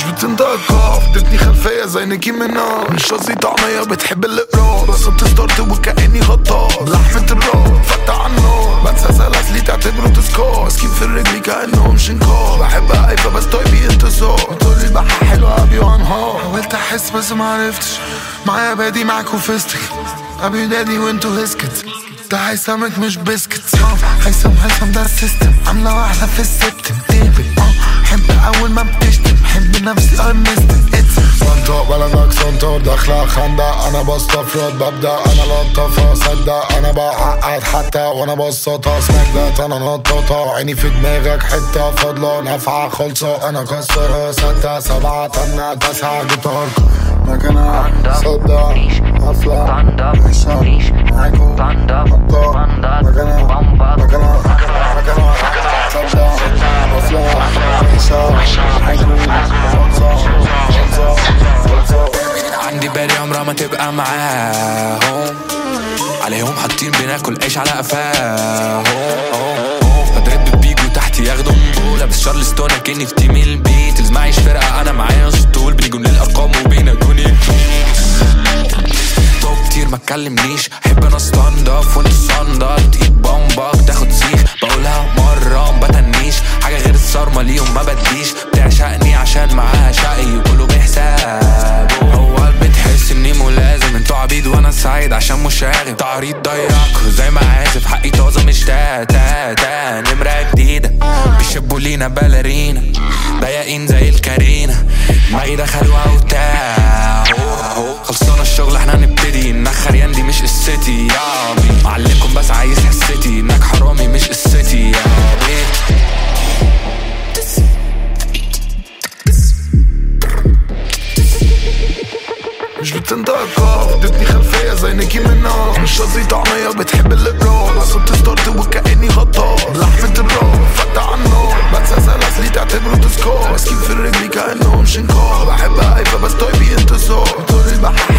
بتنطق ادتني خلفية زي نيكي مناج مش قصدي طعمية بتحب الاقراص بس بتستارت وكأني غطاس بلحمة الراس فتح النار. بنسى سلاسلي تعتبره تسكار ماسكين في رجلي كأنهم شنكار. بحب هايفة بس طيبي انتصار. بتقولي البحر حلوة أبي وأنهار. حاولت أحس بس معرفتش معايا بادي معاك وفستك. أبي دادي وانتو هسكت. ده هيثمك مش بسكت. هيثم هيثم ده السيستم. عاملة واحدة في السبتم ديفيد حب أول ما بتشتم حب نفسي ارمستم صنطة بلدك صنطة داخلة خندق. أنا بستفرد ببدأ أنا لطفة صدق. أنا بعقد حتى وأنا بسطها سماك أنا نططة عيني في دماغك حتة فاضلة نافعة خلصة. أنا كسرها ستة سبعة تمنع تسعة جيتار. مكانها صدق. Thunder, عيشة. Leash, بالي عمرها ما تبقى معاهم. عليهم حاطين بناكل عيش على قفاهم. بضرب بيجوا تحت ياخدوا لابس شارلستون كأني في تيم البيت معيش فرقة أنا معايا اسطول بنيجوا للارقام وبينادوني كتير ما تكلمنيش. أحب أنا ستاند اب وانت ستاند تجيب بامبك تاخد سيخ. بقولها مرة ما بتنيش. حاجة غير الصارمه ليهم ما بديش. سعيد عشان مشاغب تعريض ضيق زي ما عازف حقي طازة مش تا تا تا نمرة جديدة. بيشبوا لينا باليرينا ضيقين زي الكارينا. دماغي دخلوا أوتاع. مش بتنطقها ادتني خلفية زي نيكي منها. مش قصدي طعمية بتحب القراء عصبت ستارت وكأني هطاط لحمة الراس فتح على النار. بنسى سلاسلي تعتبره تسكار ماسكين في رجلي كأنهم شنكار بحب قايفة بس طيبي انتصار طول البحر